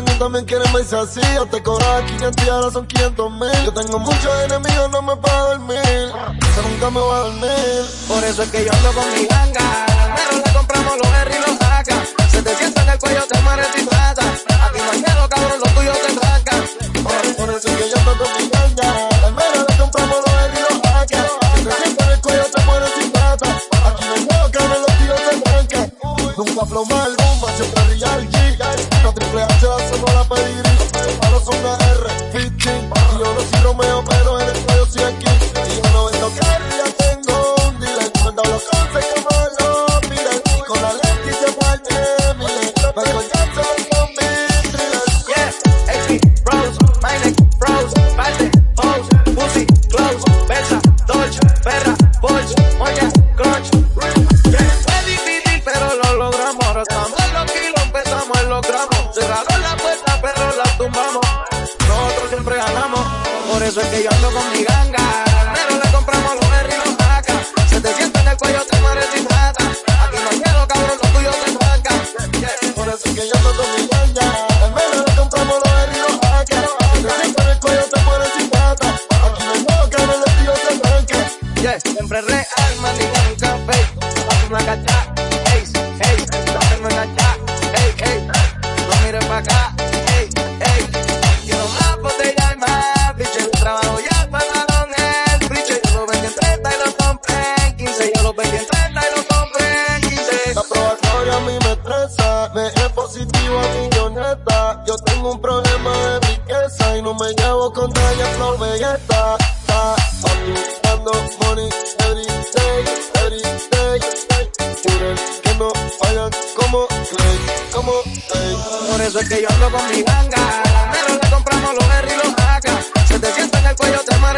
también quieren verse así. Yo te cobraba 500 y ahora son 500 mil. Yo tengo muchos enemigos, no me puedo dormir. Yo nunca me voy a dormir. Por eso es que yo ando con mi ganga. Pero le compramos los R y los. Se te sienta en el cuello, te mueres y plata. Aquí no hay miedo, cabrón, los tuyos te trancan. Por eso es que yo ando con mi ganga. Al menos le compramos los R y los. Si te sientas en el cuello, te mueres sin plata. Aquí no hay miedo, cabrón, los tíos te. Nunca flow mal, empezamos en los gramos. Cerraron la puerta, pero la tumbamos. Nosotros siempre ganamos. Por eso es que yo ando con mi ganga. Pero le compramos los R y los. Se te sienta en el cuello, te mueres sin plata. Aquí no miedo, cabrón, los tuyos te. Yeah. Por eso es que yo ando con mi ganga. Menos le compramos los R y los. Si te sientas en el cuello, te mueres sin plata. Aquí no miedo, cabrón, los tíos te trancan. Yeah, siempre real, man, acá, hey, hey. Quiero más y. Trabajo ya el. Yo lo en 30 y lo compré en 15. Yo lo en 30 y lo compré en 15. La probatoria a mí me estresa, me es positivo a milloneta. Yo tengo un problema de riqueza y no me llevo con nadie flor belleta. Ta, facturando money every day, every day. Que no fallan como Clay, como. Por eso es que yo ando con mi ganga. Pero le compramos los R y los AK. Se te sienta en el cuello, te mueres